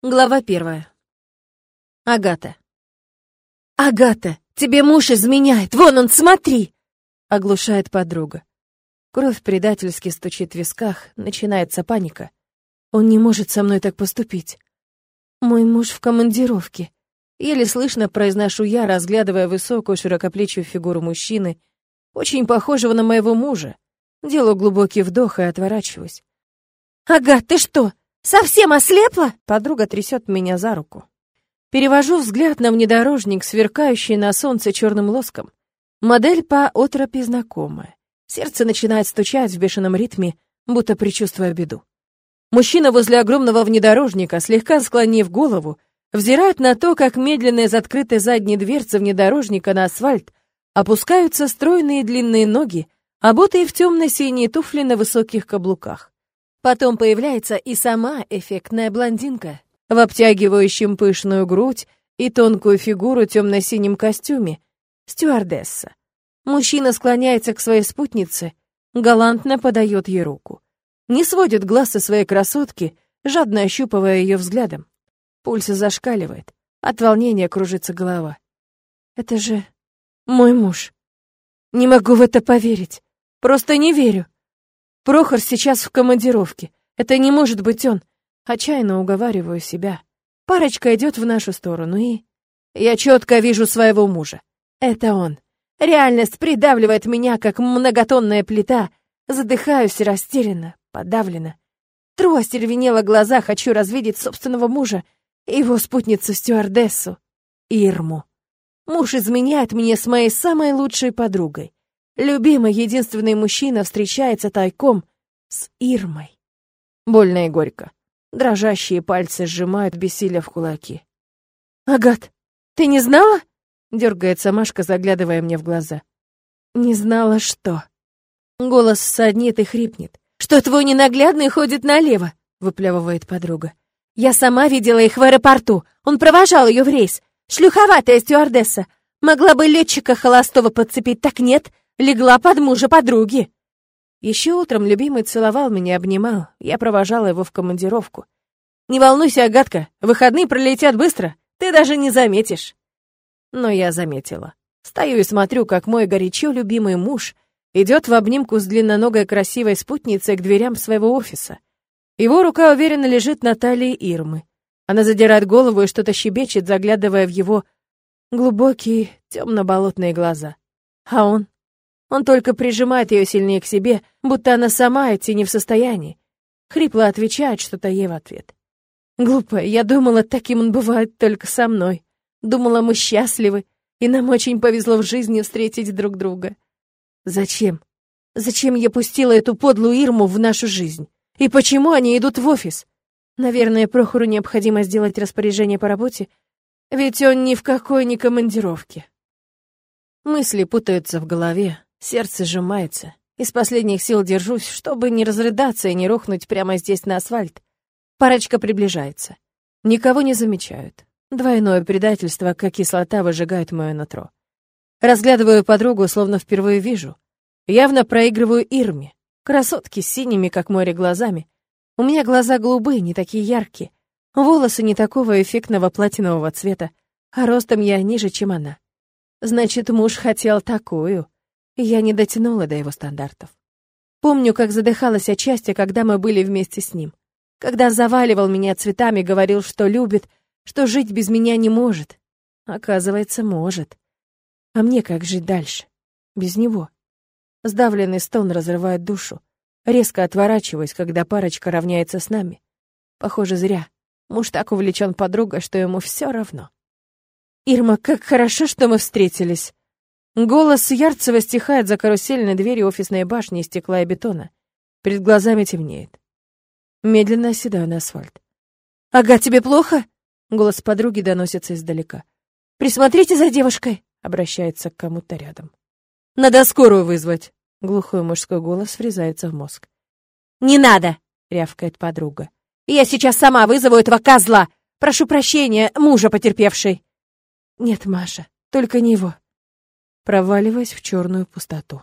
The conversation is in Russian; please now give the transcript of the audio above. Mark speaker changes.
Speaker 1: Глава первая. Агата. «Агата, тебе муж изменяет! Вон он, смотри!» — оглушает подруга. Кровь предательски стучит в висках, начинается паника. Он не может со мной так поступить. Мой муж в командировке. Еле слышно произношу я, разглядывая высокую широкоплечую фигуру мужчины, очень похожего на моего мужа. Делаю глубокий вдох и отворачиваюсь. «Агат, ты что, совсем ослепла?» Подруга трясет меня за руку. Перевожу взгляд на внедорожник, сверкающий на солнце черным лоском. Модель по отропи знакомая. Сердце начинает стучать в бешеном ритме, будто предчувствуя беду. Мужчина возле огромного внедорожника, слегка склонив голову, взирает на то, как медленно из открытой задней дверцы внедорожника на асфальт опускаются стройные длинные ноги, обутые в темно-синие туфли на высоких каблуках. Потом появляется и сама эффектная блондинка в обтягивающем пышную грудь и тонкую фигуру темно-синем костюме, стюардесса. Мужчина склоняется к своей спутнице, галантно подает ей руку. Не сводит глаз со своей красотки, жадно ощупывая ее взглядом. Пульс зашкаливает, от волнения кружится голова. Это же мой муж. Не могу в это поверить. Просто не верю. Прохор сейчас в командировке. Это не может быть он. Отчаянно уговариваю себя. Парочка идет в нашу сторону, и... Я четко вижу своего мужа. Это он. Реальность придавливает меня, как многотонная плита. Задыхаюсь растерянно, подавлена. Тру остервенела глаза, хочу развидеть собственного мужа и его спутницу-стюардессу, Ирму. Муж изменяет мне с моей самой лучшей подругой. Любимый единственный мужчина встречается тайком с Ирмой. Больно и горько. Дрожащие пальцы сжимают бессилие в кулаки. «Агат, ты не знала?» Дергается Машка, заглядывая мне в глаза. Не знала, что. Голос саднит и хрипнет. «Что твой ненаглядный ходит налево?» выплевывает подруга. «Я сама видела их в аэропорту. Он провожал ее в рейс. Шлюховатая стюардесса. Могла бы летчика холостого подцепить, так нет. Легла под мужа подруги». Еще утром любимый целовал меня, обнимал. Я провожала его в командировку. «Не волнуйся, Агатка, выходные пролетят быстро. Ты даже не заметишь». Но я заметила. Стою и смотрю, как мой горячо любимый муж идет в обнимку с длинноногой красивой спутницей к дверям своего офиса. Его рука уверенно лежит на талии Ирмы. Она задирает голову и что-то щебечет, заглядывая в его глубокие темно-болотные глаза. А он? Он только прижимает ее сильнее к себе, будто она сама идти не в состоянии. Хрипло отвечает что-то ей в ответ. Глупая, я думала, таким он бывает только со мной. Думала, мы счастливы, и нам очень повезло в жизни встретить друг друга. Зачем? Зачем я пустила эту подлую Ирму в нашу жизнь? И почему они идут в офис? Наверное, Прохору необходимо сделать распоряжение по работе, ведь он ни в какой не командировке. Мысли путаются в голове, сердце сжимается. Из последних сил держусь, чтобы не разрыдаться и не рухнуть прямо здесь на асфальт. Парочка приближается. Никого не замечают. Двойное предательство, как кислота, выжигает мое нутро. Разглядываю подругу, словно впервые вижу. Явно проигрываю Ирме. Красотки синими, как море, глазами. У меня глаза голубые, не такие яркие. Волосы не такого эффектного платинового цвета, а ростом я ниже, чем она. Значит, муж хотел такую. Я не дотянула до его стандартов. Помню, как задыхалась от счастья, когда мы были вместе с ним. Когда заваливал меня цветами, говорил, что любит, что жить без меня не может. Оказывается, может. А мне как жить дальше? Без него. Сдавленный стон разрывает душу. Резко отворачиваюсь, когда парочка равняется с нами. Похоже, зря. Муж так увлечен подругой, что ему все равно. «Ирма, как хорошо, что мы встретились!» Голос Ярцева стихает за карусельной дверью офисной башни из стекла и бетона. Перед глазами темнеет. Медленно оседаю на асфальт. «Ага, тебе плохо?» Голос подруги доносится издалека. «Присмотрите за девушкой!» — обращается к кому-то рядом. «Надо скорую вызвать!» — глухой мужской голос врезается в мозг. «Не надо!» — рявкает подруга. «Я сейчас сама вызову этого козла! Прошу прощения, мужа потерпевшей!» «Нет, Маша, только не его!» Проваливаясь в черную пустоту.